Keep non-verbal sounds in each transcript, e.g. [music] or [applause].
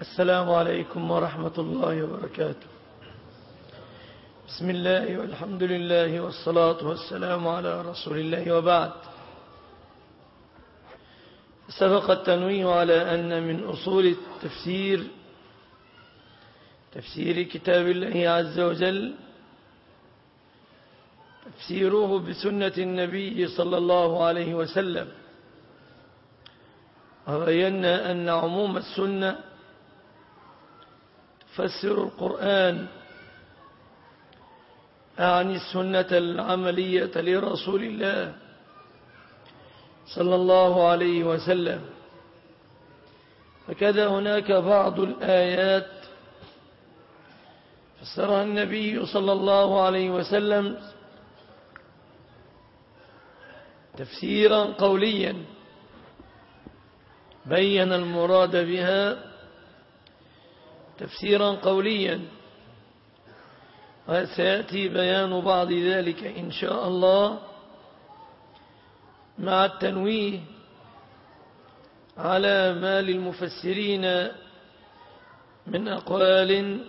السلام عليكم ورحمة الله وبركاته. بسم الله والحمد لله والصلاة والسلام على رسول الله وبعد. سبق التنويه على أن من أصول التفسير تفسير كتاب الله عز وجل تفسيره بسنة النبي صلى الله عليه وسلم. وبينا أن عموم السنة تفسر القرآن. أعني السنة العملية لرسول الله صلى الله عليه وسلم. فكذا هناك بعض الآيات فسرها النبي صلى الله عليه وسلم تفسيرا قوليا. بين المراد بها تفسيرا قوليا. وسيأتي بيان بعض ذلك إن شاء الله مع التنويه على ما للمفسرين من أقوال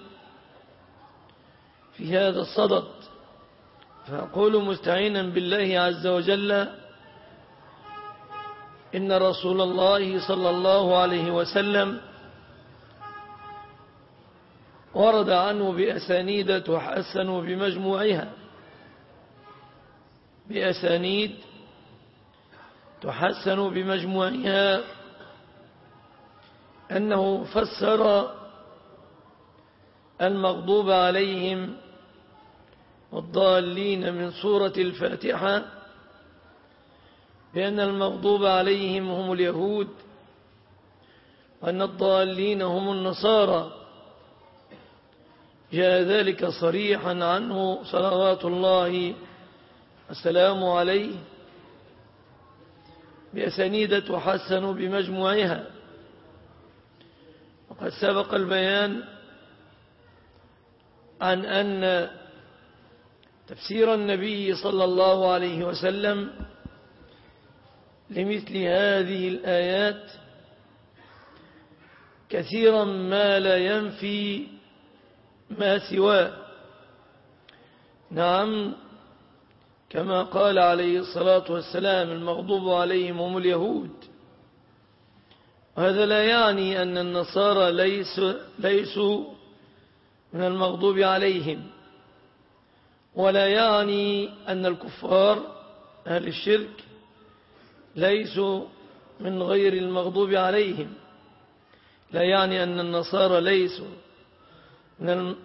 في هذا الصدد. فأقول مستعينا بالله عز وجل إن رسول الله صلى الله عليه وسلم ورد عنه بأسانيد تحسن بمجموعها. بأسانيد تحسن بمجموعها. أنه فسر المغضوب عليهم والضالين من سورة الفاتحة بأن المغضوب عليهم هم اليهود وأن الضالين هم النصارى. جاء ذلك صريحا عنه صلوات الله السلام عليه بأسانيد تحسن بمجموعها. وقد سبق البيان عن أن تفسير النبي صلى الله عليه وسلم لمثل هذه الآيات كثيرا ما لا ينفي ما سواه نعم كما قال عليه الصلاة والسلام المغضوب عليهم هم اليهود. وهذا لا يعني أن النصارى ليس ليسوا من المغضوب عليهم. ولا يعني أن الكفار أهل الشرك ليسوا من غير المغضوب عليهم. لا يعني أن النصارى ليسوا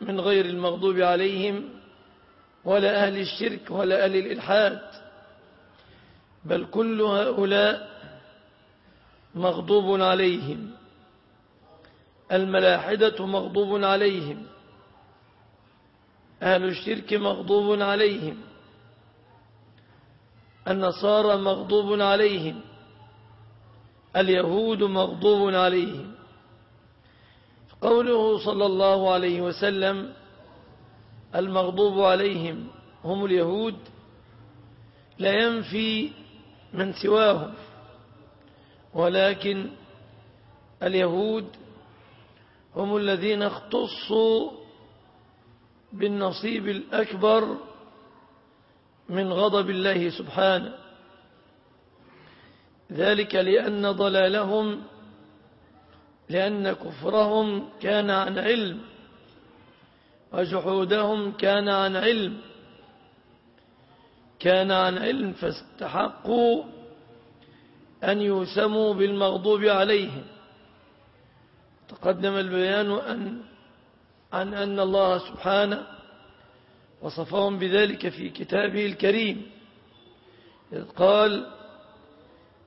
من غير المغضوب عليهم ولا أهل الشرك ولا أهل الإلحاد. بل كل هؤلاء مغضوب عليهم. الملاحدة مغضوب عليهم. أهل الشرك مغضوب عليهم. النصارى مغضوب عليهم. اليهود مغضوب عليهم. قوله صلى الله عليه وسلم المغضوب عليهم هم اليهود لا ينفي من سواهم ولكن اليهود هم الذين اختصوا بالنصيب الأكبر من غضب الله سبحانه. ذلك لأن ضلالهم لأن كفرهم كان عن علم وجحودهم كان عن علم كان عن علم فاستحقوا أن يسموا بالمغضوب عليهم تقدم البيان أن عن أن الله سبحانه وصفهم بذلك في كتابه الكريم إذ قال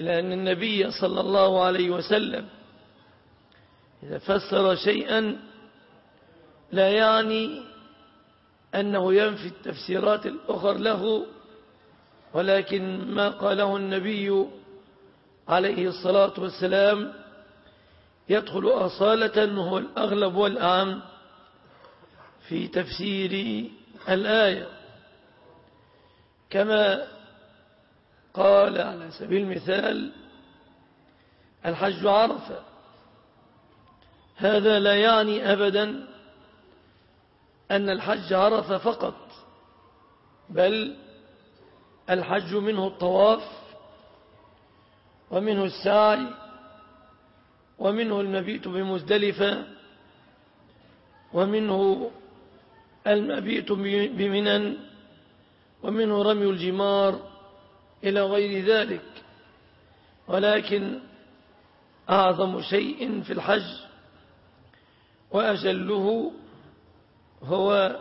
إلى أن النبي صلى الله عليه وسلم إذا فسر شيئا لا يعني أنه ينفي التفسيرات الأخر له ولكن ما قاله النبي عليه الصلاة والسلام يدخل أصالة وهو الأغلب والأعم في تفسير الآية. كما قال على سبيل المثال الحج عرفة. هذا لا يعني أبدا أن الحج عرفة فقط بل الحج منه الطواف ومنه السعي ومنه المبيت بمزدلفة ومنه المبيت بمنن ومنه رمي الجمار إلى غير ذلك. ولكن أعظم شيء في الحج وأجله هو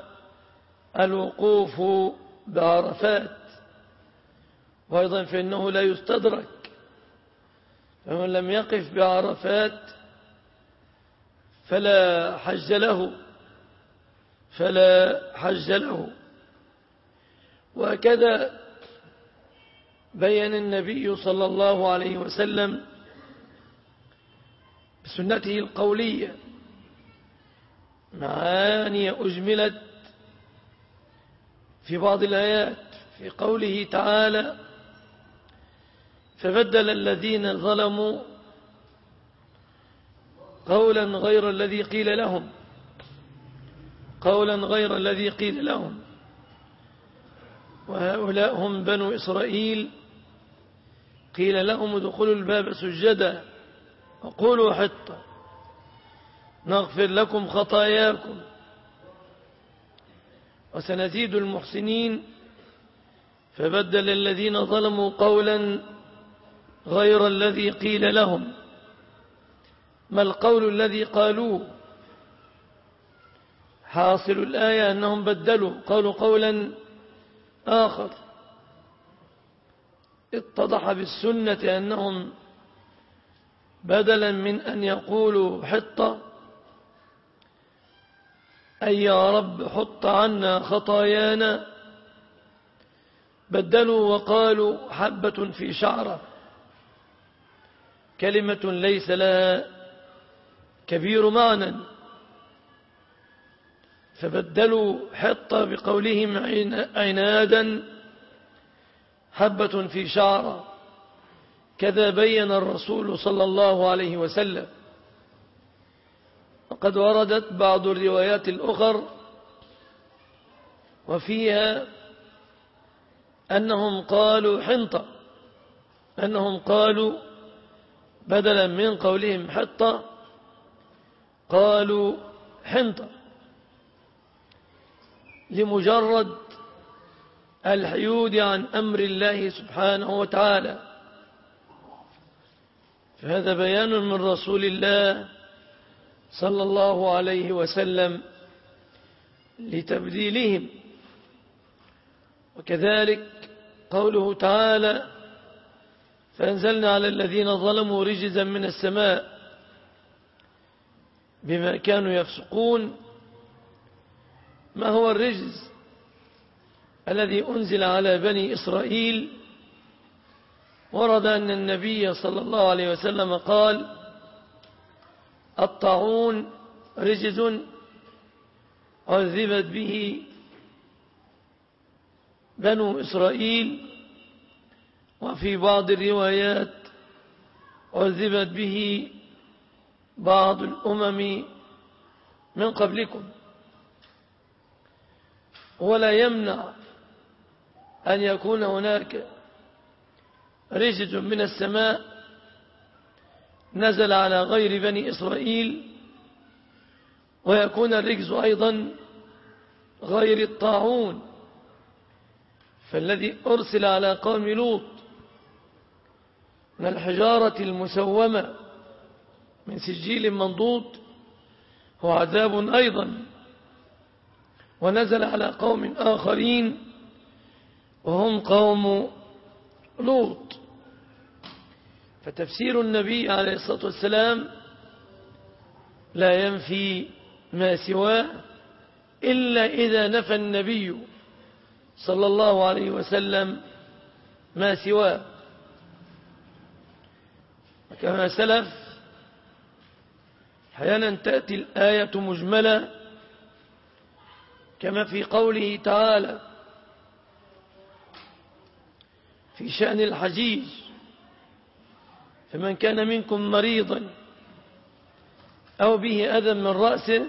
الوقوف بعرفات. وأيضا فإنه لا يستدرك. فمن لم يقف بعرفات فلا حج له فلا حج له. وكذا بين النبي صلى الله عليه وسلم بسنته القولية معاني أجملت في بعض الآيات في قوله تعالى فبدل الذين ظلموا قولا غير الذي قيل لهم قولا غير الذي قيل لهم وهؤلاء هم بنو إسرائيل قيل لهم ادخلوا الباب سجدا وقولوا حطة. نغفر لكم خطاياكم. وسنزيد المحسنين. فبدل الذين ظلموا قولا غير الذي قيل لهم. ما القول الذي قالوه؟ حاصل الآية أنهم بدلوا. قالوا قولا آخر. اتضح بالسنة أنهم بدلا من أن يقولوا حطة أي يا رب حط عنا خطايانا بدلوا وقالوا حبة في شعرة. كلمة ليس لها كبير معنى. فبدلوا حطة بقولهم عنادا حبة في شعرة كذا بين الرسول صلى الله عليه وسلم. وقد وردت بعض الروايات الأخر. وفيها أنهم قالوا حنطة. أنهم قالوا بدلا من قولهم حطة قالوا حنطة. لمجرد الحيود عن أمر الله سبحانه وتعالى. فهذا بيان من رسول الله صلى الله عليه وسلم لتبديلهم. وكذلك قوله تعالى فأنزلنا على الذين ظلموا رجزا من السماء بما كانوا يفسقون. ما هو الرجز؟ الذي أنزل على بني إسرائيل ورد أن النبي صلى الله عليه وسلم قال الطاعون رجز عذبت به بنو إسرائيل وفي بعض الروايات عذبت به بعض الأمم من قبلكم. ولا يمنع أن يكون هناك رجز من السماء نزل على غير بني إسرائيل ويكون الرجز أيضا غير الطاعون. فالذي أرسل على قوم لوط من الحجارة المسومة من سجيل منضود هو عذاب أيضا. ونزل على قوم آخرين وهم قوم لوط. فتفسير النبي عليه الصلاة والسلام لا ينفي ما سواه إلا إذا نفى النبي صلى الله عليه وسلم ما سواه. كما سلف أحيانا تأتي الآية مجملة كما في قوله تعالى في شأن الحجيج فمن كان منكم مريضا أو به أذى من رأسه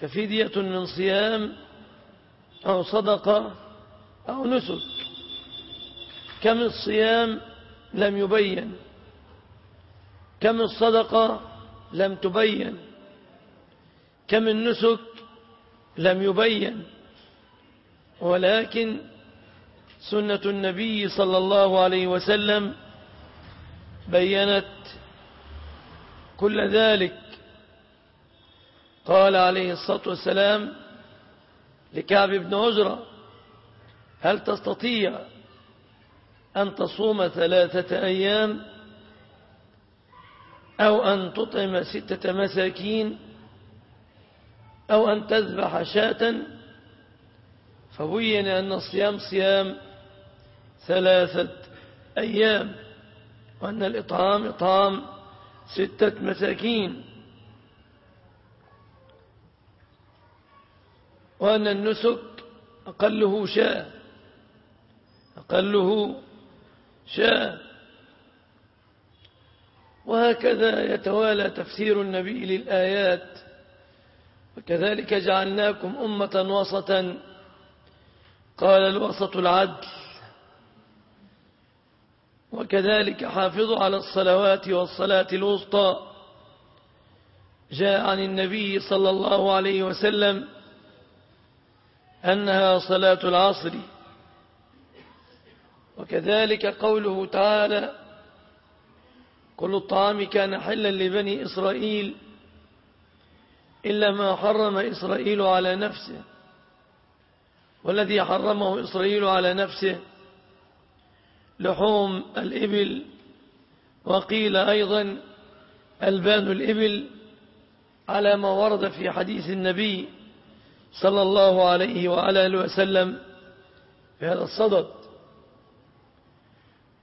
ففدية من صيام أو صدقة أو نسك كم الصيام لم يبين كم الصدقة لم تبين كم النسك لم يبين ولكن سنة النبي صلى الله عليه وسلم بينت كل ذلك. قال عليه الصلاة والسلام لكعب بن عجرة هل تستطيع أن تصوم ثلاثة أيام أو أن تطعم ستة مساكين أو أن تذبح شاة؟ فبين أن الصيام صيام ثلاثة أيام وأن الإطعام إطعام ستة مساكين. وأن النسك أقله شاء أقله شاء وهكذا يتوالى تفسير النبي للآيات. وكذلك جعلناكم أمة وسطا. قال الوسط العدل. وكذلك حافظوا على الصلوات والصلاة الوسطى. جاء عن النبي صلى الله عليه وسلم أنها صلاة العصر. وكذلك قوله تعالى كل الطعام كان حلا لبني إسرائيل إلا ما حرم إسرائيل على نفسه والذي حرمه إسرائيل على نفسه لحوم الإبل وقيل أيضا ألبان الإبل على ما ورد في حديث النبي صلى الله عليه وعلى آله وسلم في هذا الصدد.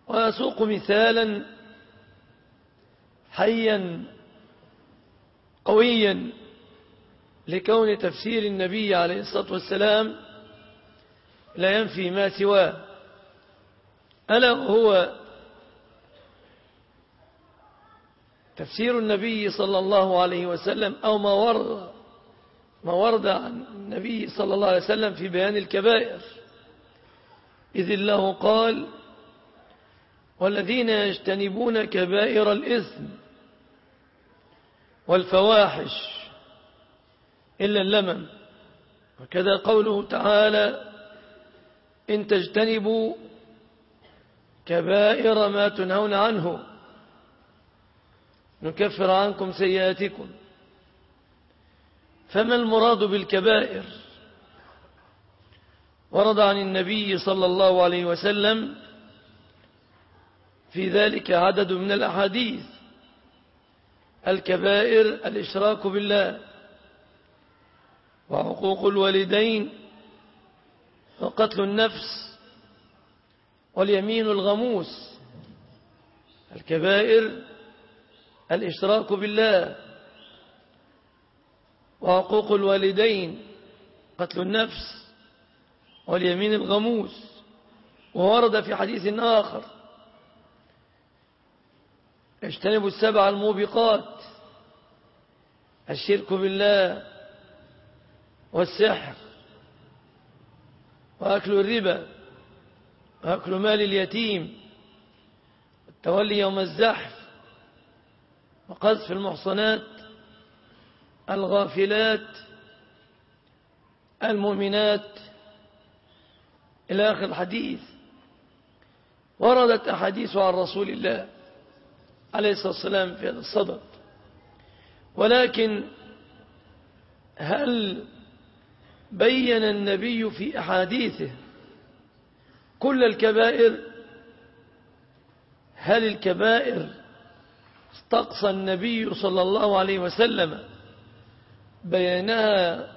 وأسوق مثالا حيا قويا لكون تفسير النبي عليه الصلاة والسلام لا ينفي ما سواه. ألا هو تفسير النبي صلى الله عليه وسلم أو ما ورد ما ورد عن النبي صلى الله عليه وسلم في بيان الكبائر؟ إذ الله قال والذين يجتنبون كبائر الإثم والفواحش إلا اللمم. وكذا قوله تعالى إن تجتنبوا كبائر ما تنهون عنه. نكفر عنكم سيئاتكم. فما المراد بالكبائر؟ ورد عن النبي صلى الله عليه وسلم في ذلك عدد من الأحاديث. الكبائر الإشراك بالله وعقوق الوالدين وقتل النفس واليمين الغموس الكبائر الإشراك بالله وعقوق الوالدين قتل النفس واليمين الغموس وورد في حديث آخر اجتنبوا السبع الموبقات الشرك بالله والسحر وأكل الربا. وأكل مال اليتيم التولي يوم الزحف وقذف المحصنات الغافلات المؤمنات. إلى آخر الحديث. وردت أحاديث عن رسول الله عليه الصلاة والسلام في هذا الصدد. ولكن هل بين النبي في أحاديثه كل الكبائر هل الكبائر استقصى النبي صلى الله عليه وسلم بينها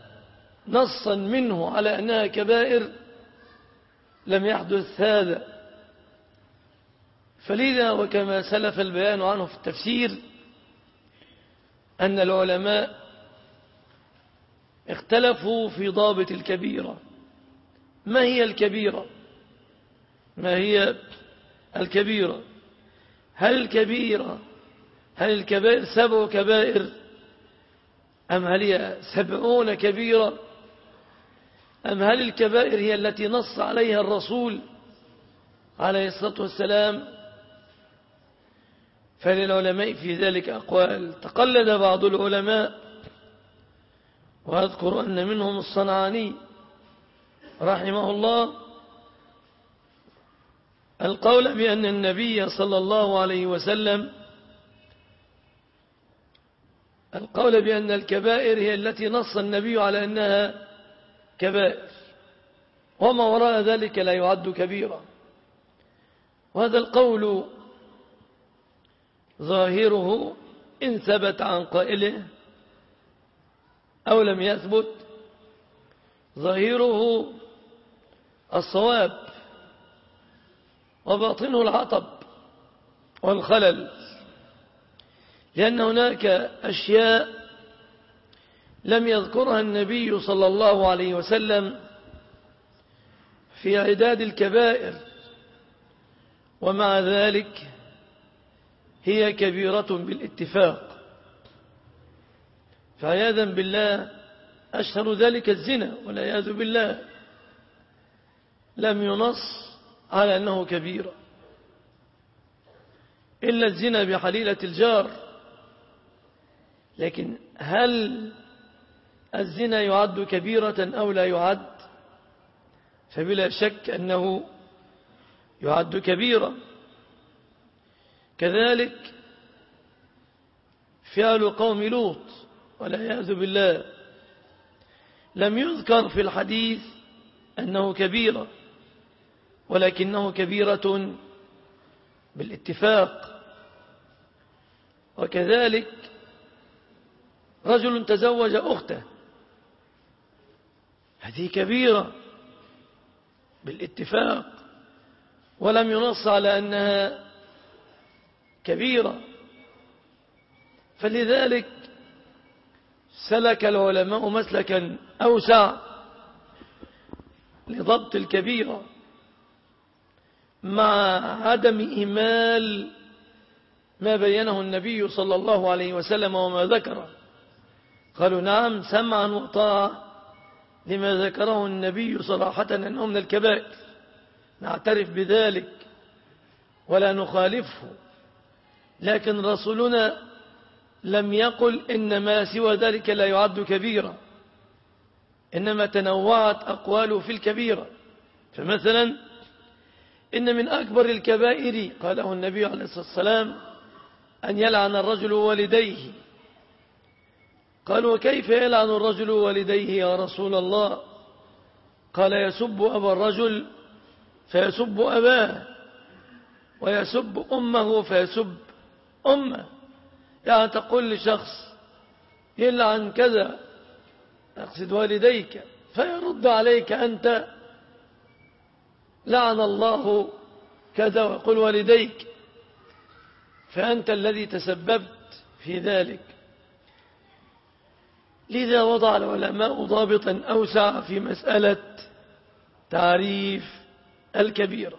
نصا منه على أنها كبائر؟ لم يحدث هذا. فلذا وكما سلف البيان عنه في التفسير أن العلماء اختلفوا في ضابط الكبيرة. ما هي الكبيرة؟ ما هي الكبيرة؟ هل الكبيرة هل الكبائر سبع كبائر؟ أم هل هي سبعون كبيرة؟ أم هل الكبائر هي التي نص عليها الرسول عليه الصلاة والسلام؟ فللعلماء في ذلك أقوال. تقلد بعض العلماء وأذكر أن منهم الصنعاني رحمه الله القول بأن النبي صلى الله عليه وسلم القول بأن الكبائر هي التي نص النبي على أنها كبائر وما وراء ذلك لا يعد كبيرا. وهذا القول ظاهره إن ثبت عن قائله أو لم يثبت ظاهره الصواب وباطنه العطب والخلل. لأن هناك أشياء لم يذكرها النبي صلى الله عليه وسلم في عداد الكبائر ومع ذلك هي كبيرة بالاتفاق. فعياذا بالله أشهر ذلك الزنا والعياذ بالله. لم ينص على أنه كبيرة إلا الزنا بحليلة الجار. لكن هل الزنا يعد كبيرة أو لا يعد؟ فبلا شك أنه يعد كبيرة. كذلك فعل قوم لوط والعياذ بالله لم يذكر في الحديث أنه كبيرة. ولكنه كبيرة بالاتفاق. وكذلك رجل تزوج أخته. هذه كبيرة بالاتفاق. ولم ينص على أنها كبيرة. فلذلك سلك العلماء مسلكا أوسع لضبط الكبيرة. مع عدم إهمال ما بينه النبي صلى الله عليه وسلم وما ذكره. قالوا نعم سمعا وطاعة لما ذكره النبي صراحة أنه من الكبائر. نعترف بذلك ولا نخالفه. لكن رسولنا لم يقل إن ما سوى ذلك لا يعد كبيرا. إنما تنوعت أقواله في الكبيرة. فمثلا إن من أكبر الكبائر قاله النبي عليه الصلاة والسلام أن يلعن الرجل والديه. قال وكيف يلعن الرجل والديه يا رسول الله؟ قال يسب أبا الرجل فيسب أباه ويسب أمه فيسب أمه. يعني تقول لشخص يلعن كذا أقصد والديك فيرد عليك أنت لعن الله كذا ويقول والديك فأنت الذي تسببت في ذلك. لذا وضع العلماء ضابطا أوسع في مسألة تعريف الكبيرة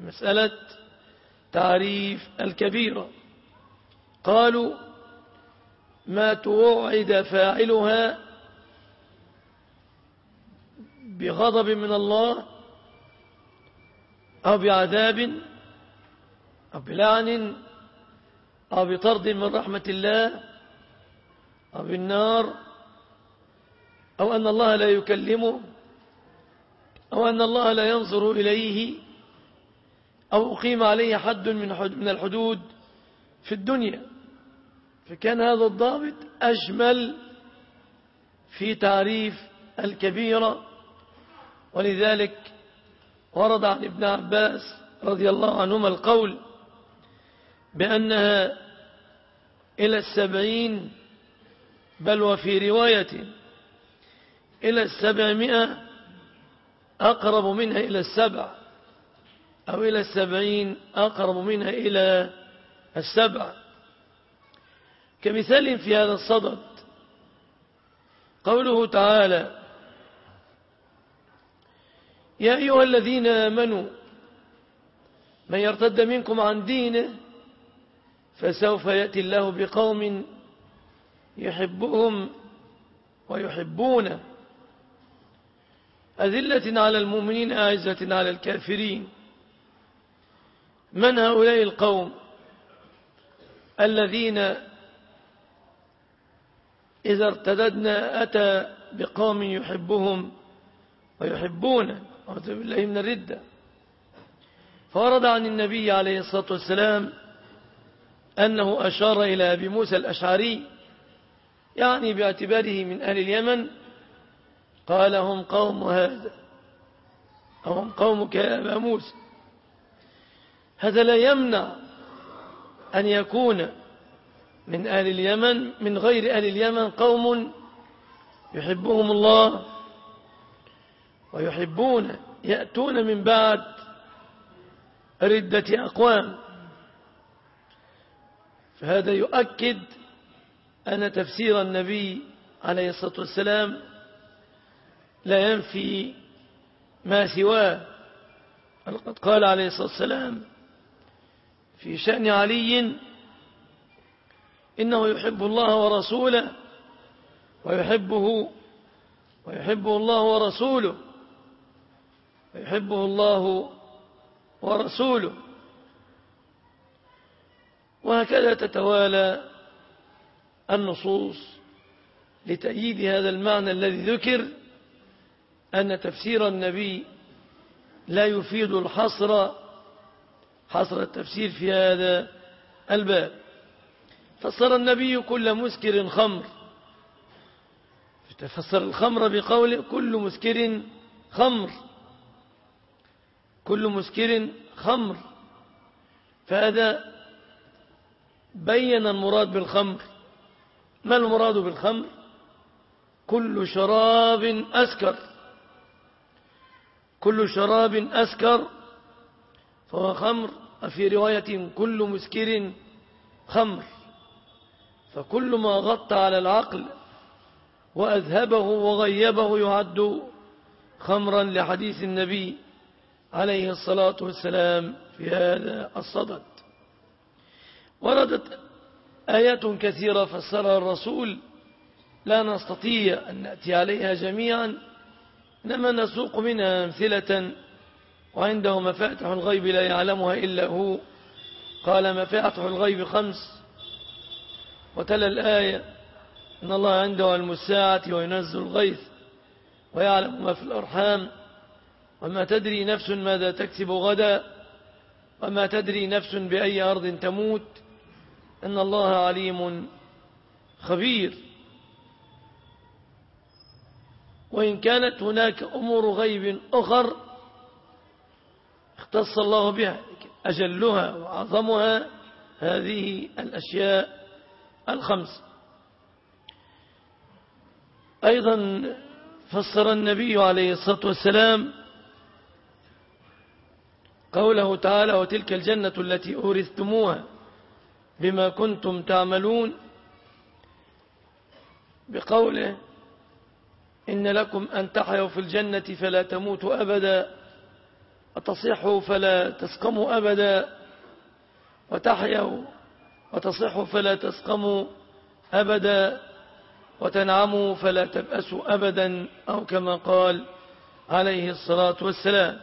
مسألة تعريف الكبيرة قالوا ما توعد فاعلها بغضب من الله أو بعذاب أو بلعن أو بطرد من رحمة الله أو بالنار أو أن الله لا يكلمه أو أن الله لا ينظر إليه أو أقيم عليه حد من الحدود في الدنيا. فكان هذا الضابط أجمل في تعريف الكبيرة. ولذلك ورد عن ابن عباس رضي الله عنهما القول بأنها إلى السبعين بل وفي رواية إلى السبعمائة أقرب منها إلى السبع أو إلى السبعين أقرب منها إلى السبع. كمثال في هذا الصدد قوله تعالى يا أيها الذين آمنوا من يرتد منكم عن دينه فسوف يأتي الله بقوم يحبهم ويحبونه. أذلة على المؤمنين أعزة على الكافرين. من هؤلاء القوم الذين إذا ارتددنا أتى بقوم يحبهم ويحبونه أعوذ بالله من الردة. فورد عن النبي عليه الصلاة والسلام أنه أشار إلى أبي موسى الأشعري يعني باعتباره من أهل اليمن قال هم قوم هذا أو هم قومك يا أبا موسى. هذا لا يمنع أن يكون من أهل اليمن من غير أهل اليمن قوم يحبهم الله ويحبون يأتون من بعد ردة أقوام. فهذا يؤكد أن تفسير النبي عليه الصلاة والسلام لا ينفي ما سواه. قد قال عليه الصلاة والسلام في شأن علي إنه يحب الله ورسوله ويحبه ويحبه الله ورسوله. ويحبه الله ورسوله. وهكذا تتوالى النصوص لتأييد هذا المعنى الذي ذكر أن تفسير النبي لا يفيد الحصر حصر التفسير في هذا الباب. فسر النبي كل مسكر خمر. فسر الخمر بقول كل مسكر خمر. كل مسكر خمر. فهذا بين المراد بالخمر. ما المراد بالخمر؟ كل شراب أسكر. كل شراب أسكر فهو خمر. في رواية كل مسكر خمر. فكل ما غطى على العقل وأذهبه وغيبه يعد خمرا لحديث النبي عليه الصلاة والسلام في هذا الصدد. وردت آيات كثيرة فسرها الرسول لا نستطيع أن نأتي عليها جميعا إنما نسوق منها أمثلة وعنده مفاتح الغيب لا يعلمها إلا هو. قال مفاتح الغيب خمس. وتلا الآية إن الله عنده علم الساعة وينزل الغيث ويعلم ما في الأرحام. وما تدري نفس ماذا تكسب غدا وما تدري نفس بأي أرض تموت. إن الله عليم خبير. وإن كانت هناك أمور غيب أخر اختص الله بها أجلها وعظمها هذه الأشياء الخمس. أيضا فسر النبي عليه الصلاة والسلام قوله تعالى وتلك الجنة التي أورثتموها بما كنتم تعملون بقوله إن لكم أن تحيوا في الجنة فلا تموتوا أبدا وتصحوا فلا تسقموا أبدا وتحيوا وتصحوا فلا تسقموا أبدا وتنعموا فلا تبأسوا أبدا أو كما قال عليه الصلاة والسلام.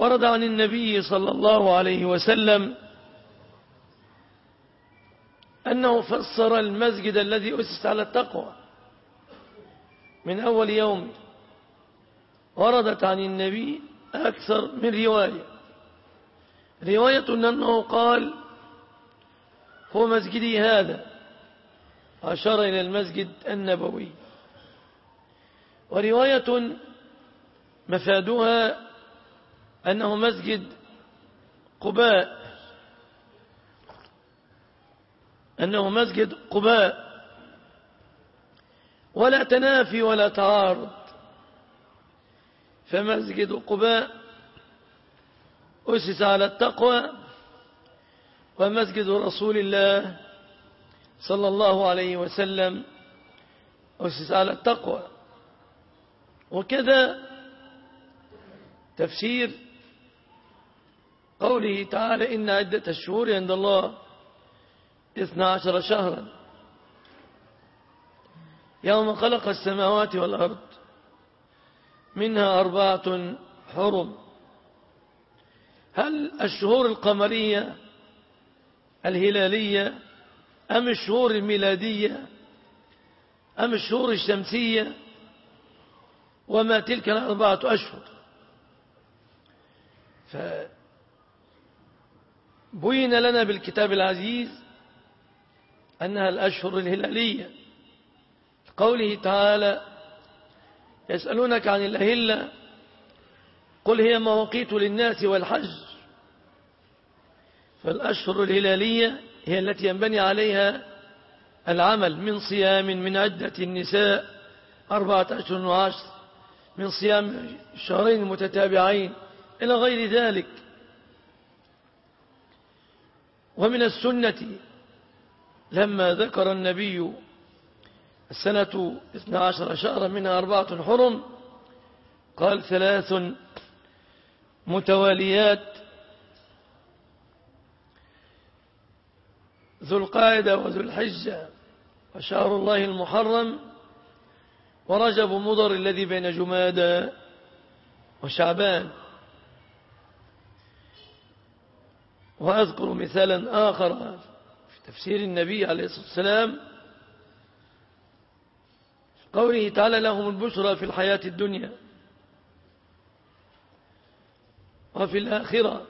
ورد عن النبي صلى الله عليه وسلم أنه فسر المسجد الذي أسس على التقوى. من أول يوم وردت عن النبي أكثر من رواية. رواية أنه قال هو مسجدي هذا. أشار إلى المسجد النبوي. ورواية مفادها أنه مسجد قباء. أنه مسجد قباء. ولا تنافي ولا تعارض فمسجد قباء أسس على التقوى. ومسجد رسول الله صلى الله عليه وسلم أسس على التقوى. وكذا تفسير قوله تعالى إن عدة الشهور عند الله اثنا عشر شهرا. يوم خلق السماوات والأرض منها أربعة حرم. هل الشهور القمرية الهلالية أم الشهور الميلادية أم الشهور الشمسية؟ وما تلك الأربعة أشهر. فبين لنا بالكتاب العزيز أنها الأشهر الهلالية. قوله تعالى يسألونك عن الأهلة قل هي مواقيت للناس والحج. فالأشهر الهلالية هي التي ينبني عليها العمل من صيام من عدة النساء أربعة أشهر وعشر من صيام شهرين متتابعين إلى غير ذلك. ومن السنة لما ذكر النبي السنة 12 شهرا منها أربعة حرم قال ثلاث متواليات ذو القاعدة وذو الحجة وشهر الله المحرم ورجب مضر الذي بين جمادى وشعبان. وأذكر مثالا آخر في تفسير النبي عليه الصلاة والسلام قوله تعالى لهم البشرى في الحياة الدنيا وفي الآخرة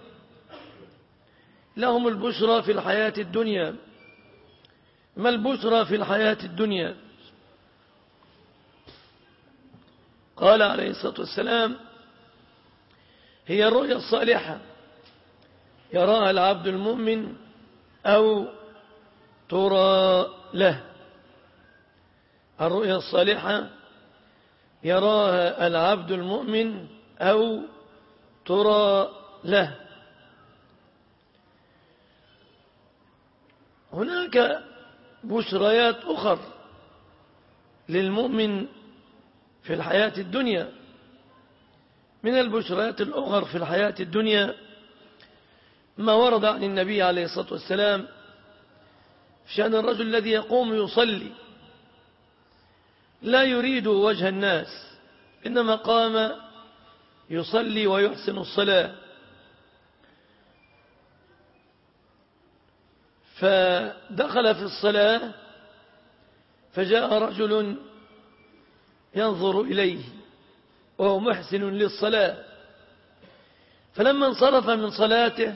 لهم البشرى في الحياة الدنيا. ما البشرى في الحياة الدنيا؟ قال عليه الصلاة والسلام هي الرؤيا الصالحة. يراها العبد المؤمن أو ترى له. الرؤيا الصالحة يراها العبد المؤمن أو ترى له. هناك بشريات أخر للمؤمن في الحياة الدنيا. من البشريات الأخر في الحياة الدنيا ما ورد عن النبي عليه الصلاة والسلام شأن الرجل الذي يقوم يصلي. لا يريد وجه الناس إنما قام يصلي ويحسن الصلاة. فدخل في الصلاة فجاء رجل ينظر إليه وهو محسن للصلاة. فلما انصرف من صلاته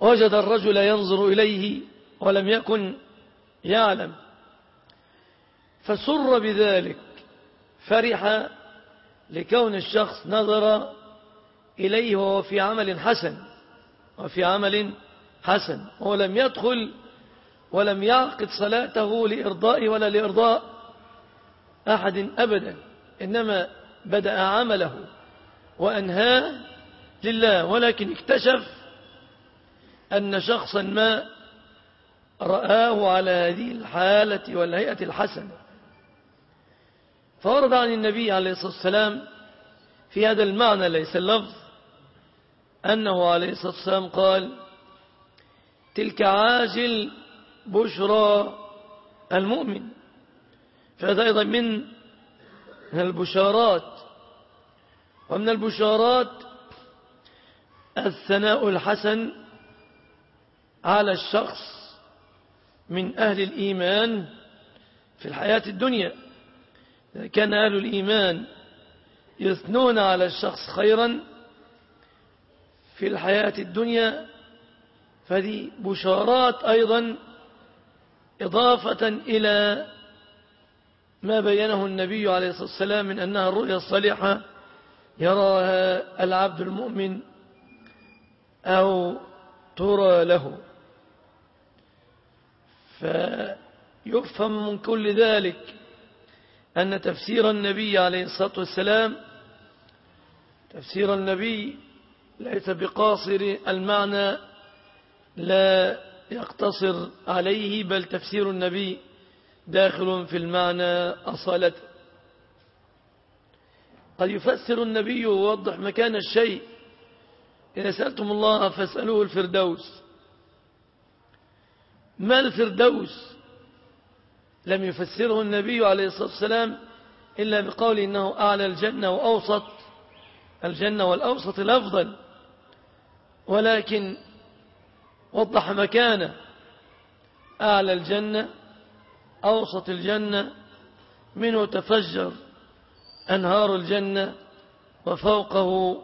وجد الرجل ينظر إليه ولم يكن يعلم. فسر بذلك فرح لكون الشخص نظر إليه وهو في عمل حسن وفي عمل حسن ولم يدخل ولم يعقد صلاته لإرضاء ولا لإرضاء أحد أبدا إنما بدأ عمله وأنهاه لله ولكن اكتشف أن شخصا ما رآه على هذه الحالة والهيئة الحسنة. فورد عن النبي عليه الصلاة والسلام في هذا المعنى ليس اللفظ أنه عليه الصلاة والسلام قال تلك عاجل بشرى المؤمن فهذا أيضا من البشارات. ومن البشارات الثناء الحسن على الشخص من أهل الإيمان في الحياة الدنيا. كان أهل الإيمان يثنون على الشخص خيرا في الحياة الدنيا فهذه بشارات أيضا إضافة إلى ما بينه النبي عليه الصلاة والسلام من أنها الرؤيا الصالحة يراها العبد المؤمن أو ترى له. فيفهم من كل ذلك أن تفسير النبي عليه الصلاة والسلام تفسير النبي ليس بقاصر المعنى لا يقتصر عليه بل تفسير النبي داخل في المعنى أصالة قد يفسر النبي ويوضح مكان الشيء. إذا سألتم الله فاسألوه الفردوس. ما الفردوس لم يفسره النبي عليه الصلاة والسلام إلا بقول إنه أعلى الجنة وأوسط الجنة والأوسط الأفضل ولكن وضح مكانه أعلى الجنة أوسط الجنة منه تفجر أنهار الجنة وفوقه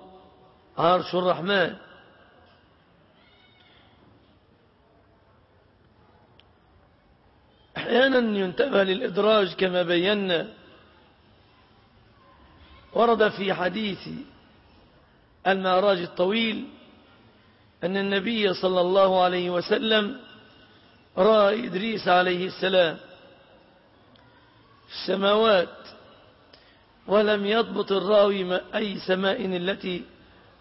عرش الرحمن. أحيانا ينتبه للإدراج كما بينا ورد في حديث المعراج الطويل أن النبي صلى الله عليه وسلم رأى إدريس عليه السلام في السماوات ولم يضبط الراوي أي سماء التي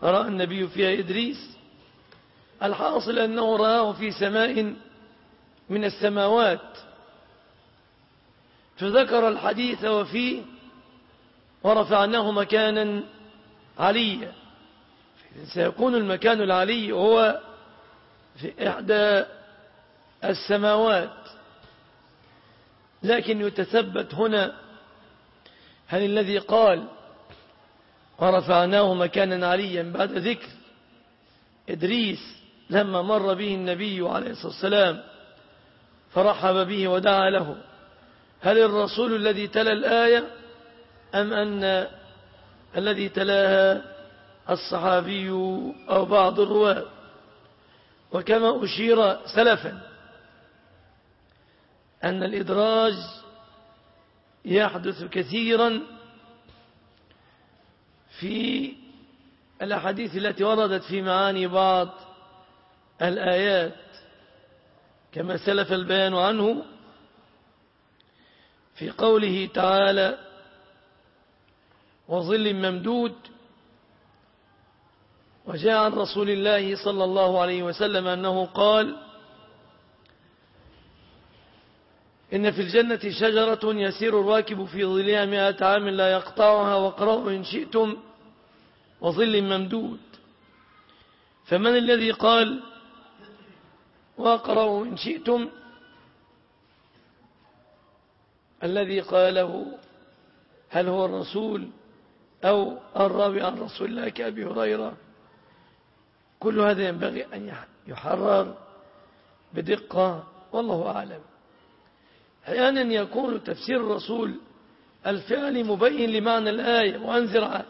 رأى النبي فيها إدريس. الحاصل أنه رآه في سماء من السماوات. فذكر الحديث وفيه ورفعناه مكانا عليا سيكون المكان العلي هو في إحدى السماوات. لكن يتثبت هنا هل الذي قال ورفعناه مكانا عليا بعد ذكر إدريس لما مر به النبي عليه الصلاة والسلام فرحب به ودعا له. هل الرسول الذي تلا الآية أم أن الذي تلاها الصحابي أو بعض الرواة؟ وكما أشير سلفا أن الإدراج يحدث كثيرا في الأحاديث التي وردت في معاني بعض الآيات كما سلف البيان عنه. في قوله تعالى وظل ممدود وجاء عن رسول الله صلى الله عليه وسلم أنه قال إن في الجنة شجرة يسير الراكب في ظلها مئة عام لا يقطعها واقرأوا إن شئتم وظل ممدود. فمن الذي قال واقرأوا إن شئتم الذي قاله هل هو الرسول أو الراوي عن رسول الله كأبي هريرة. كل هذا ينبغي أن يحرر بدقة والله أعلم. أحيانا يكون تفسير الرسول الفعل مبين لمعنى الآية وأنذر,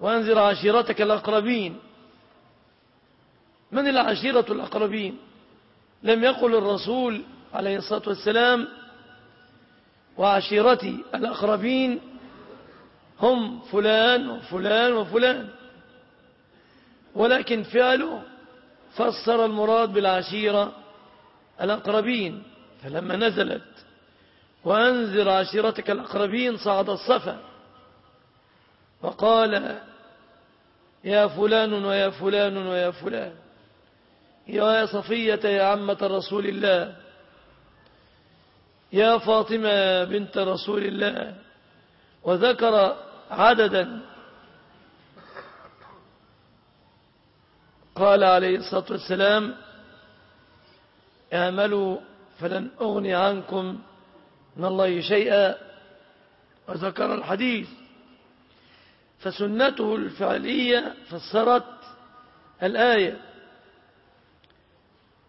وأنذر عشيرتك الأقربين. من العشيرة الأقربين؟ لم يقل الرسول عليه الصلاة والسلام وعشيرتي الأقربين هم فلان وفلان وفلان. ولكن فعله فسر المراد بالعشيرة الأقربين. فلما نزلت وأنذر عشيرتك الأقربين صعد الصفا وقال يا فلان ويا فلان ويا فلان. يا صفية يا عمة رسول الله. يا فاطمة بنت رسول الله وذكر عددا. قال عليه الصلاة والسلام اعملوا فلن أغني عنكم من الله شيئا. وذكر الحديث. فسنته الفعلية فسرت الآية.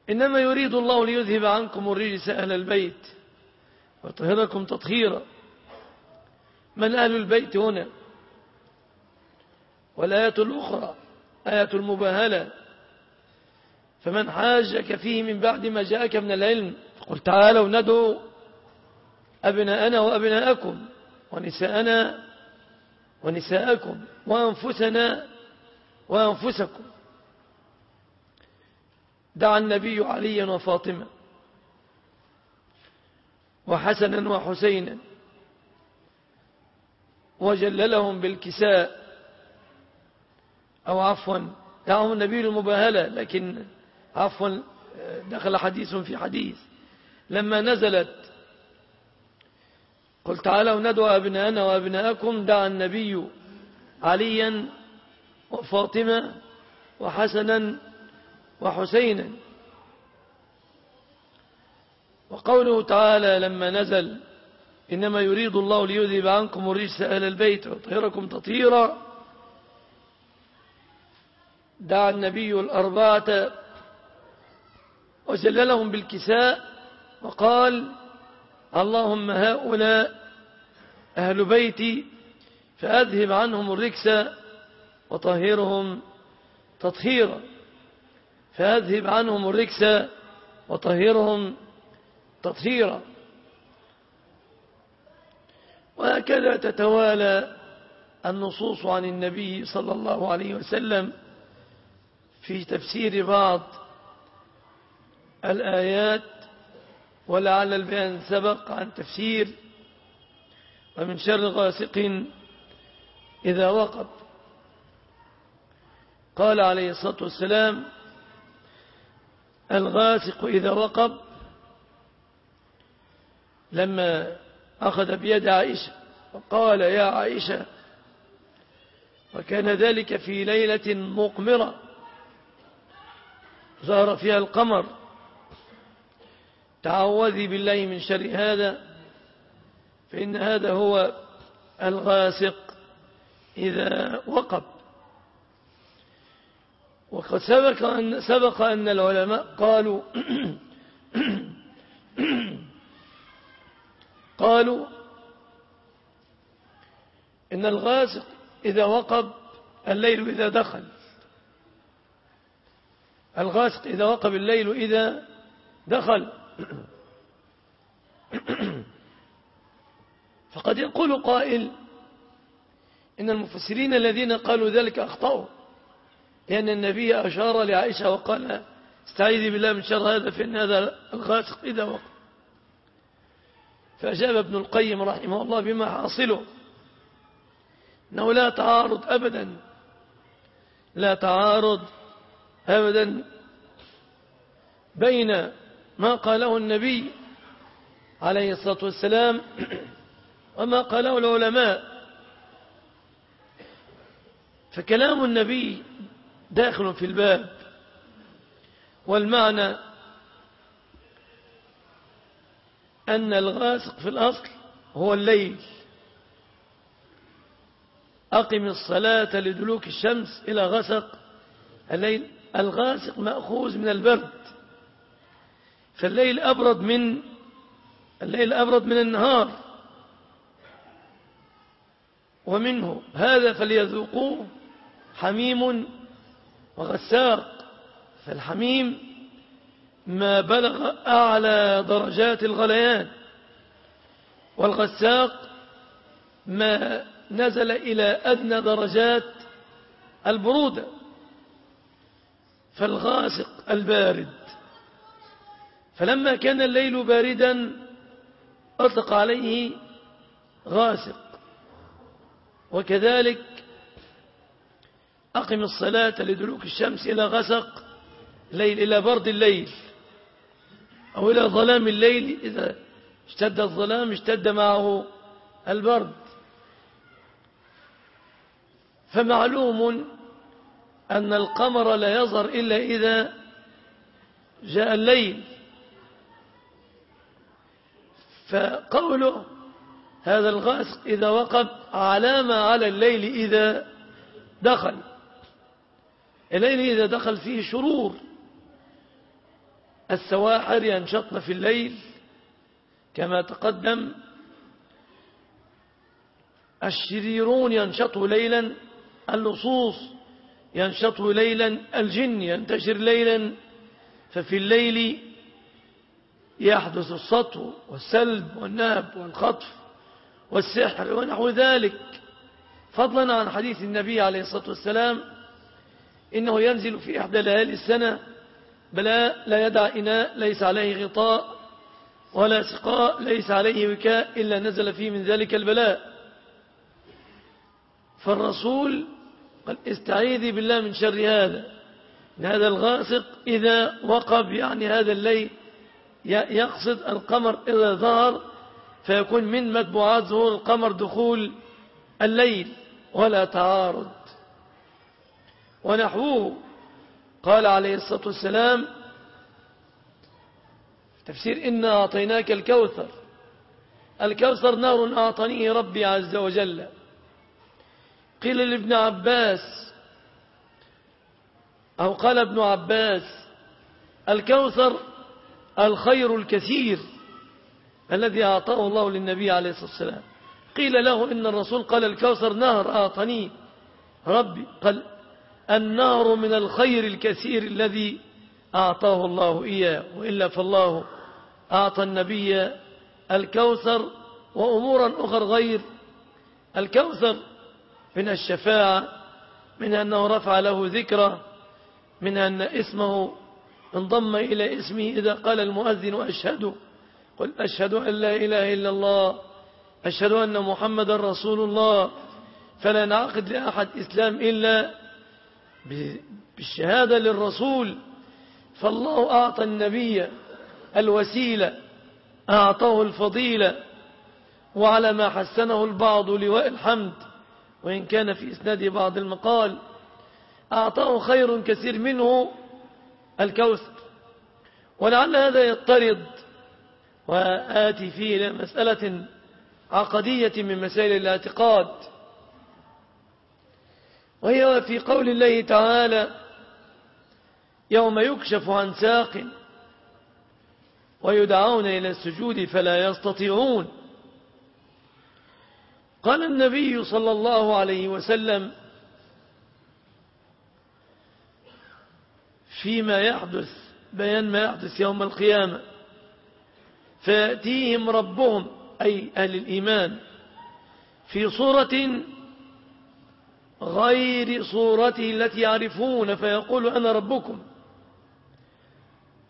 إنما يريد الله ليذهب عنكم الرجس أهل البيت. ويطهركم تطهيرا. من أهل البيت هنا؟ والآية الأخرى آية المباهلة. فمن حاجك فيه من بعد ما جاءك من العلم فقل تعالوا ندعو أبناءنا وأبناءكم ونساءنا ونساءكم وأنفسنا وأنفسكم. دعا النبي عليا وفاطمة. وحسنا وحسينا. وجللهم بالكساء. أو عفوا. دعهم النبي المباهلة لكن عفوا دخل حديث في حديث. لما نزلت قل تعالوا ندعو أبناءنا وأبناءكم دعا النبي عليا وفاطمة وحسنا وحسينا. وقوله تعالى لما نزل إنما يريد الله ليذهب عنكم الرجس أهل البيت ويطهركم تطهيرا. دعا النبي الأربعة وزللهم بالكساء وقال اللهم هؤلاء أهل بيتي فأذهب عنهم الركس وطهرهم تطهيرا. فأذهب عنهم الركس وطهرهم تطهيرا. وهكذا تتوالى النصوص عن النبي صلى الله عليه وسلم في تفسير بعض الآيات ولعل البيان سبق عن تفسير. ومن شر غاسق إذا وقب. قال عليه الصلاة والسلام الغاسق إذا وقب لما أخذ بيد عائشة وقال يا عائشة وكان ذلك في ليلة مقمرة ظهر فيها القمر. تعوذي بالله من شر هذا فإن هذا هو الغاسق إذا وقب. وقد سبق أن, سبق أن العلماء قالوا [clears throat] [clears throat] قالوا إن الغاسق إذا وقب الليل إذا دخل. الغاسق إذا وقب الليل إذا دخل. [clears throat] فقد يقول قائل إن المفسرين الذين قالوا ذلك أخطأوا لأن النبي أشار لعائشة وقال استعيذي بالله من شر هذا فإن هذا الغاسق إذا وقب. فأجاب ابن القيم رحمه الله بما حاصله أنه لا تعارض أبدا لا تعارض أبدا بين ما قاله النبي عليه الصلاة والسلام [clears throat] وما قاله العلماء. فكلام النبي داخل في الباب والمعنى أن الغاسق في الأصل هو الليل. أقم الصلاة لدلوك الشمس إلى غسق الليل. الغاسق مأخوذ من البرد. فالليل أبرد من الليل أبرد من النهار. ومنه هذا فليذوقوه حميم وغساق. فالحميم ما بلغ أعلى درجات الغليان. والغساق ما نزل إلى أدنى درجات البرودة. فالغاسق البارد. فلما كان الليل باردا أطلق عليه غاسق. وكذلك أقم الصلاة لدلوك الشمس إلى غسق ليل إلى برد الليل. أو إلى ظلام الليل إذا اشتد الظلام اشتد معه البرد. فمعلوم أن القمر لا يظهر إلا إذا جاء الليل. فقوله هذا الغاسق إذا وقب علامة على الليل إذا دخل. الليل إذا دخل فيه شرور. السواحر ينشطن في الليل كما تقدم. الشريرون ينشطوا ليلا اللصوص ينشطوا ليلا الجن ينتشر ليلا. ففي الليل يحدث السطو والسلب والنهب والخطف والسحر ونحو ذلك. فضلا عن حديث النبي عليه الصلاة والسلام إنه ينزل في إحدى ليالي السنة بلاء لا يدع إناء ليس عليه غطاء ولا سقاء ليس عليه وكاء إلا نزل فيه من ذلك البلاء. فالرسول قال استعيذي بالله من شر هذا. إن هذا الغاسق إذا وقب يعني هذا الليل يقصد القمر إذا ظهر فيكون من متبوعات ظهور القمر دخول الليل ولا تعارض. ونحوه قال عليه الصلاة والسلام تفسير إنا أعطيناك الكوثر. الكوثر نار أعطانيه ربي عز وجل. قيل لابن عباس أو قال ابن عباس الكوثر الخير الكثير الذي أعطاه الله للنبي عليه الصلاة والسلام. قيل له إن الرسول قال الكوثر نهر أعطني ربي قال النهر من الخير الكثير الذي أعطاه الله إياه وإلا فالله أعطى النبي الكوثر وأمورا أخر غير. الكوثر من الشفاعة من أنه رفع له ذكره من أن اسمه انضم إلى اسمه إذا قال المؤذن أشهد. قل أشهد أن لا إله إلا الله أشهد أن محمد رسول الله. فلا نعقد لأحد إسلام إلا بالشهادة للرسول فالله أعطى النبي الوسيلة أعطاه الفضيلة وعلى ما حسنه البعض لواء الحمد وإن كان في إسناد بعض المقال أعطاه خير كثير منه الكوثر. ولعل هذا يضطرد وآتي فيه إلى مسألة عقدية من مسائل الاعتقاد. وهي في قول الله تعالى يوم يكشف عن ساق ويدعون إلى السجود فلا يستطيعون. قال النبي صلى الله عليه وسلم فيما يحدث بيان ما يحدث يوم القيامة فيأتيهم ربهم أي أهل الإيمان في صورة غير صورته التي يعرفون فيقول أنا ربكم.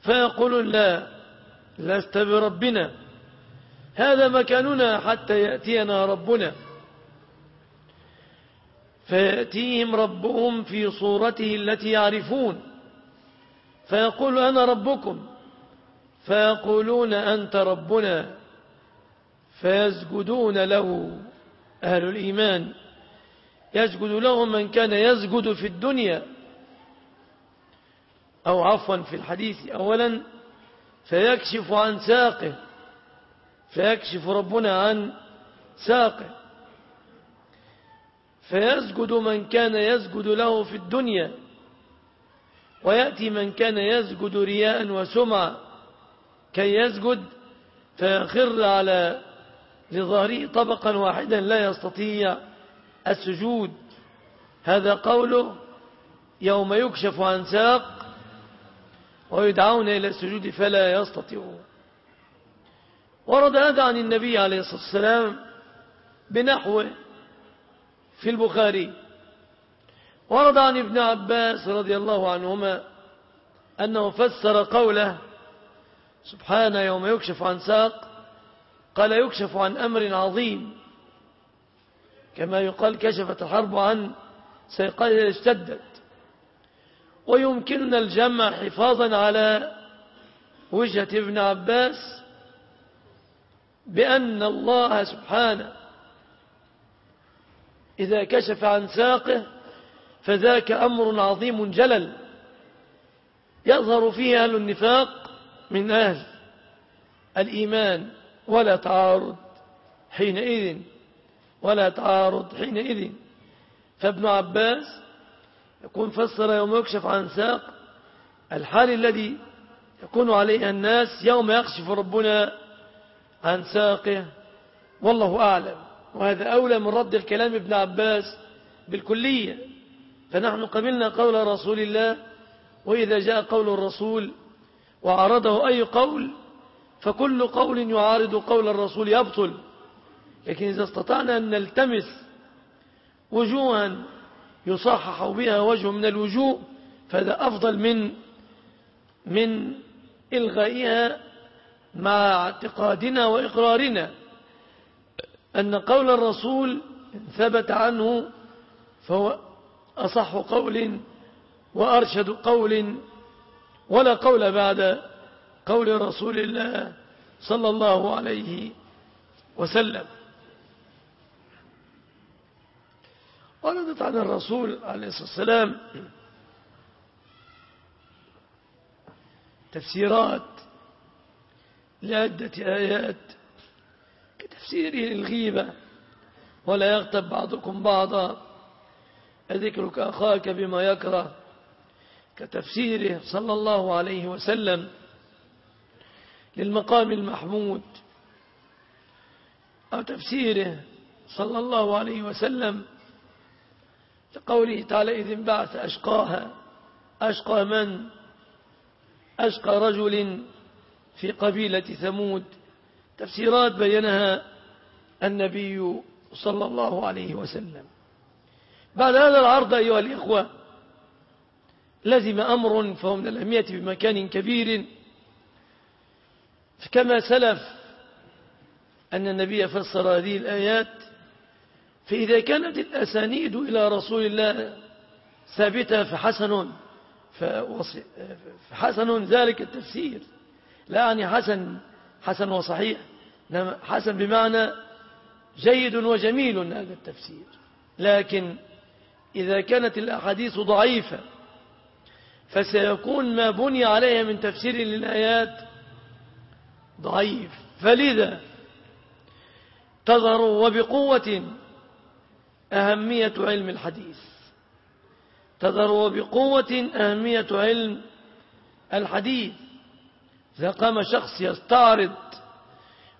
فيقول لا لست بربنا. هذا مكاننا حتى يأتينا ربنا. فيأتيهم ربهم في صورته التي يعرفون. فيقول أنا ربكم. فيقولون أنت ربنا. فيسجدون له أهل الإيمان. يسجد له من كان يسجد في الدنيا. أو عفوا في الحديث أولا فيكشف عن ساقه فيكشف ربنا عن ساقه. فيسجد من كان يسجد له في الدنيا. ويأتي من كان يسجد رياء وسمعة كي يسجد فيخر على لظهره طبقا واحدا لا يستطيع السجود. هذا قوله يوم يكشف عن ساق ويدعون إلى السجود فلا يستطيعون. ورد هذا عن النبي عليه الصلاة والسلام بنحوه في البخاري. ورد عن ابن عباس رضي الله عنهما أنه فسر قوله سبحانه يوم يكشف عن ساق قال يكشف عن أمر عظيم. كما يقال كشفت الحرب عن سيقال اشتدت. ويمكننا الجمع حفاظا على وجهة ابن عباس بأن الله سبحانه إذا كشف عن ساقه فذاك أمر عظيم جلل يظهر فيه أهل النفاق من أهل الإيمان ولا تعارض حينئذ. ولا تعارض حينئذ. فابن عباس يكون فسر يوم يكشف عن ساق الحال الذي يكون عليه الناس يوم يكشف ربنا عن ساقه. والله أعلم. وهذا أولى من رد الكلام ابن عباس بالكلية. فنحن قبلنا قول رسول الله وإذا جاء قول الرسول وعرضه أي قول فكل قول يعارض قول الرسول يبطل. لكن إذا استطعنا أن نلتمس وجوها يصحح بها وجه من الوجوه فهذا أفضل من من إلغائها مع اعتقادنا وإقرارنا. أن قول الرسول ثبت عنه فهو أصح قول وأرشد قول ولا قول بعد قول رسول الله صلى الله عليه وسلم. وردت عن الرسول عليه الصلاة والسلام تفسيرات لعدة آيات كتفسيره للغيبة ولا يغتب بعضكم بعضا. أذكرك أخاك بما يكره كتفسيره صلى الله عليه وسلم للمقام المحمود أو تفسيره صلى الله عليه وسلم لقوله تعالى إذ انبعث أشقاها أشقى من؟ أشقى رجل في قبيلة ثمود. تفسيرات بينها النبي صلى الله عليه وسلم. بعد هذا العرض أيها الإخوة لزم أمر فهو من الأهمية بمكان كبير. كما سلف أن النبي فسر هذه الآيات فإذا كانت الأسانيد إلى رسول الله ثابتة فحسن فحسن ذلك التفسير. لا يعني حسن حسن وصحيح. حسن بمعنى جيد وجميل هذا التفسير. لكن إذا كانت الأحاديث ضعيفة فسيكون ما بني عليها من تفسير للآيات ضعيف. فلذا تظهر وبقوة أهمية علم الحديث. تظهر وبقوة أهمية علم الحديث. إذا قام شخص يستعرض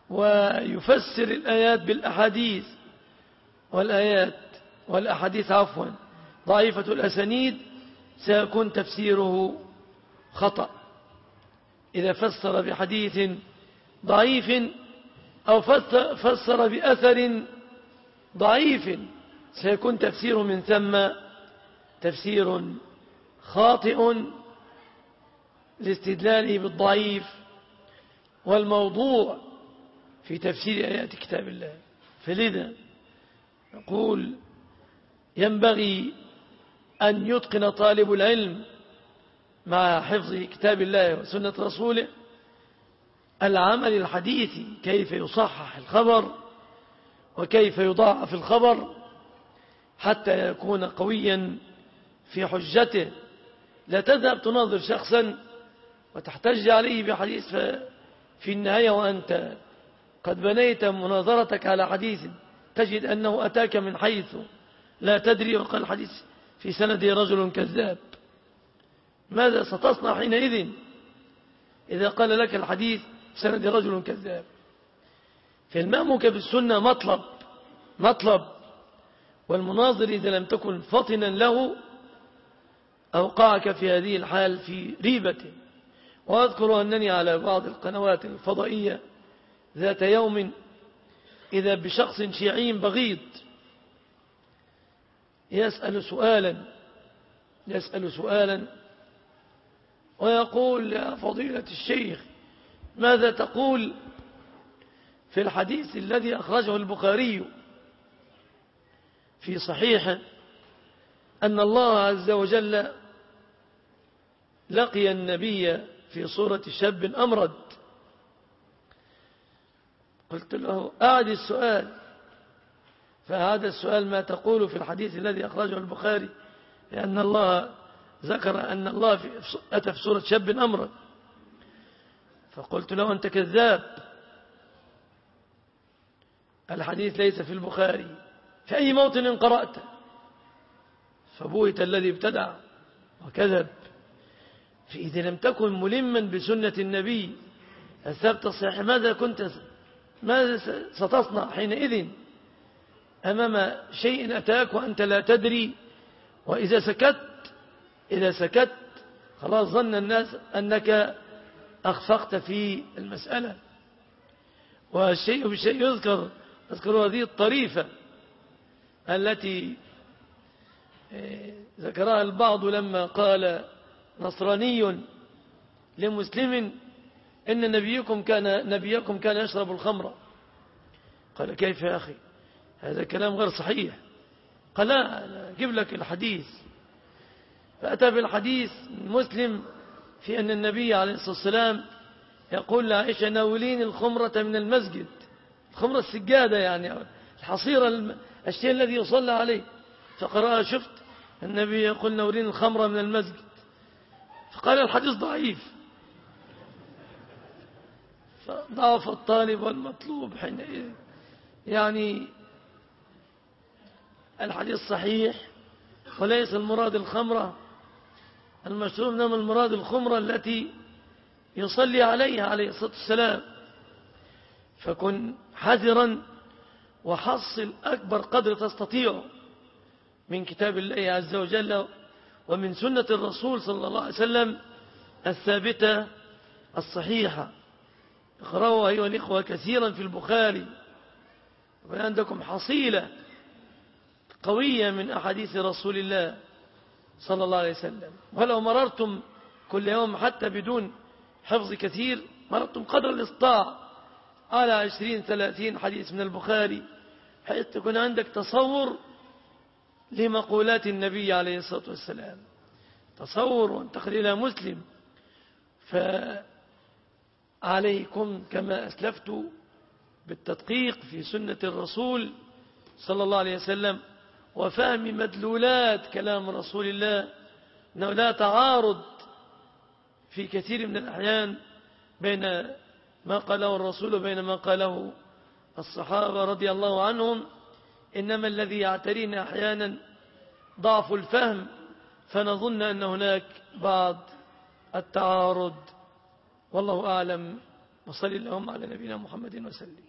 ويفسر الآيات بالأحاديث والآيات والأحاديث عفوا ضعيفة الأسانيد سيكون تفسيره خطأ. إذا فسر بحديث ضعيف أو فسر بأثر ضعيف سيكون تفسير من ثم تفسير خاطئ لاستدلاله بالضعيف والموضوع في تفسير آيات كتاب الله. فلذا نقول ينبغي أن يتقن طالب العلم مع حفظ كتاب الله وسنة رسوله العمل الحديثي كيف يصحح الخبر وكيف يضاعف الخبر حتى يكون قويا في حجته. لا تذهب تناظر شخصا وتحتج عليه بحديث في النهاية وأنت. قد بنيت مناظرتك على حديث تجد أنه أتاك من حيث لا تدري وقال الحديث في سنده رجل كذاب. ماذا ستصنع حينئذ؟ إذا قال لك الحديث في سند رجل كذاب. فالمامك بالسنة مطلب مطلب. والمناظر إذا لم تكن فطنا له أوقعك في هذه الحال في ريبة. وأذكر أنني على بعض القنوات الفضائية ذات يوم إذا بشخص شيعي بغيض يسأل سؤالا يسأل سؤالا ويقول يا فضيلة الشيخ ماذا تقول في الحديث الذي أخرجه البخاري في صحيحه أن الله عز وجل لقي النبي في صورة شاب أمرد قلت له أعد السؤال. فهذا السؤال ما تقول في الحديث الذي أخرجه البخاري لأن الله ذكر أن الله أتى في صورة شاب أمرد فقلت له أنت كذاب. الحديث ليس في البخاري. في أي موطن قرأته فبوهت الذي ابتدع وكذب. فإذا لم تكن ملما بسنة النبي الثبت الصحيح ماذا كنت ماذا ستصنع حينئذ؟ أمام شيء أتاك وأنت لا تدري. وإذا سكت إذا سكت خلاص ظن الناس أنك أخفقت في المسألة. والشيء بالشيء يذكر أذكر هذه الطريفة. التي آه، ذكرها البعض لما قال نصراني لمسلم إن نبيكم كان نبيكم كان يشرب الخمر. قال كيف يا أخي؟ هذا كلام غير صحيح. قال لا أجيب لك الحديث. فأتى بالحديث مسلم في أن النبي عليه الصلاة والسلام يقول لعائشة ناولين الخمرة من المسجد. الخمرة السجادة يعني الحصيرة الشيء الذي يصلى عليه. فقرأها شفت النبي يقول ناولين الخمرة من المسجد. فقال الحديث ضعيف. فضعف الطالب والمطلوب حينئذ. يعني الحديث صحيح وليس المراد الخمرة. المشروب نما المراد الخمرة التي يصلي عليها عليه الصلاة والسلام. فكن حذرا وحصل أكبر قدر تستطيع من كتاب الله عز وجل ومن سنة الرسول صلى الله عليه وسلم الثابتة الصحيحة. اقرأوا أيها الإخوة كثيرا في البخاري. وكان عندكم حصيلة قوية من أحاديث رسول الله صلى الله عليه وسلم. ولو مررتم كل يوم حتى بدون حفظ كثير مررتم قدر الإسطاع على عشرين ثلاثين حديث من البخاري حيث تكون عندك تصور لمقولات النبي عليه الصلاة والسلام. تصور وانتقل مسلم فعليكم كما أسلفت بالتدقيق في سنة الرسول صلى الله عليه وسلم وفهم مدلولات كلام رسول الله أنه لا تعارض في كثير من الأحيان بين ما قاله الرسول وبين ما قاله الصحابة رضي الله عنهم إنما الذي يعترينا أحيانا ضعف الفهم فنظن أن هناك بعض التعارض. والله أعلم. وصل اللهم على نبينا محمد وسلم.